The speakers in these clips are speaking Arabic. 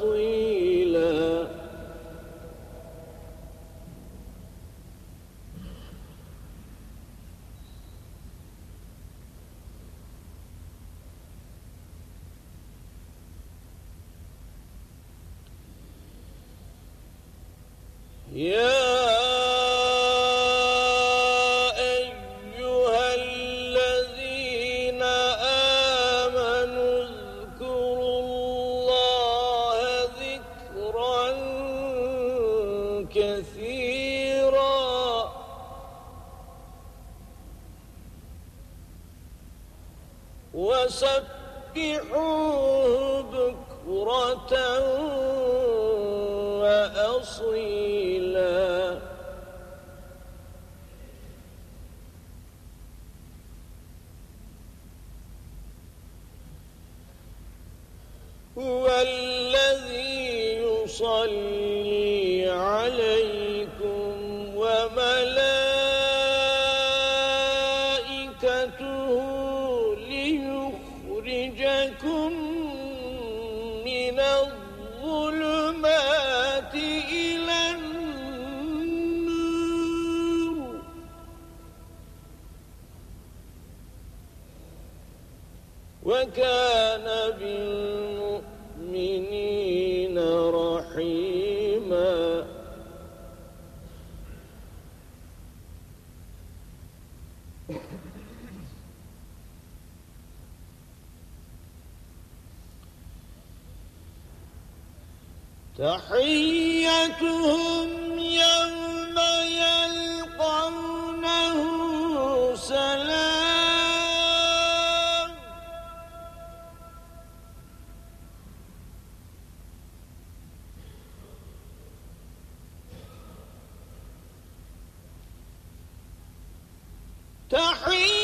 وأصيلا Yeah. وسبحوه بكرة وأصيلا. هو الذي يصلي وكان بالمؤمنين رحيما. تحيتهم يوم تحيتهم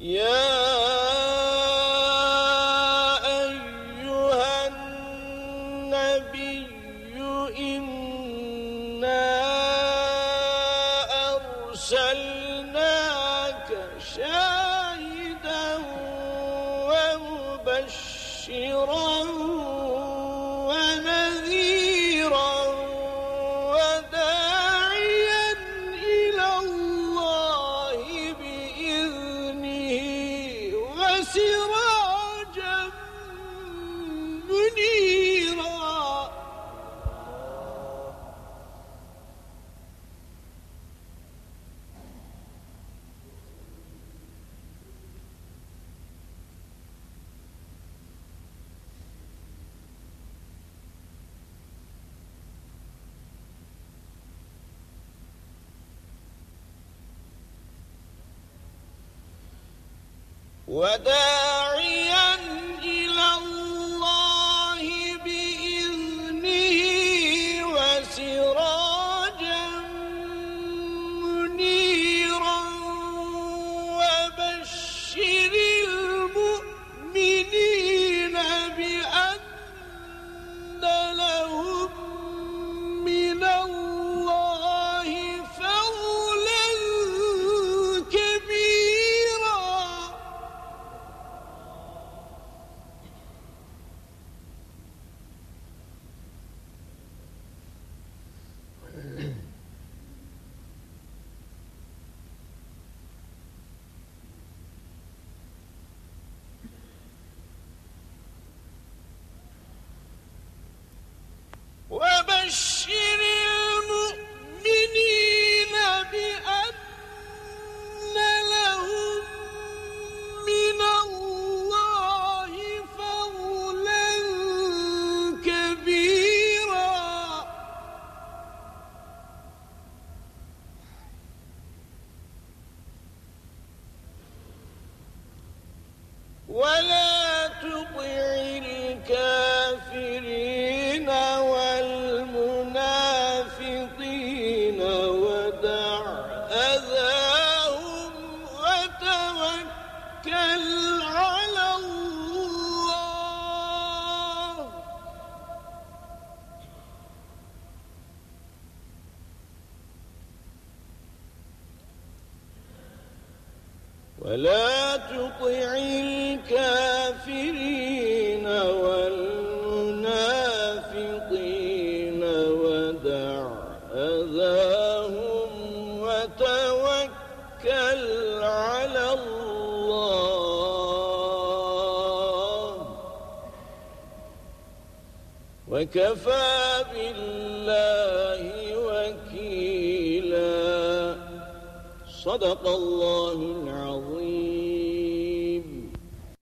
يا أيها النبي إنا وداعيا ولا تطع الكافرين والمنافقين ودع أذاهم وتوكل على الله. ولا الكافرين ودع أذاهم وتوكل على الله. وكفى بالله وكيلا. صدق الله العظيم.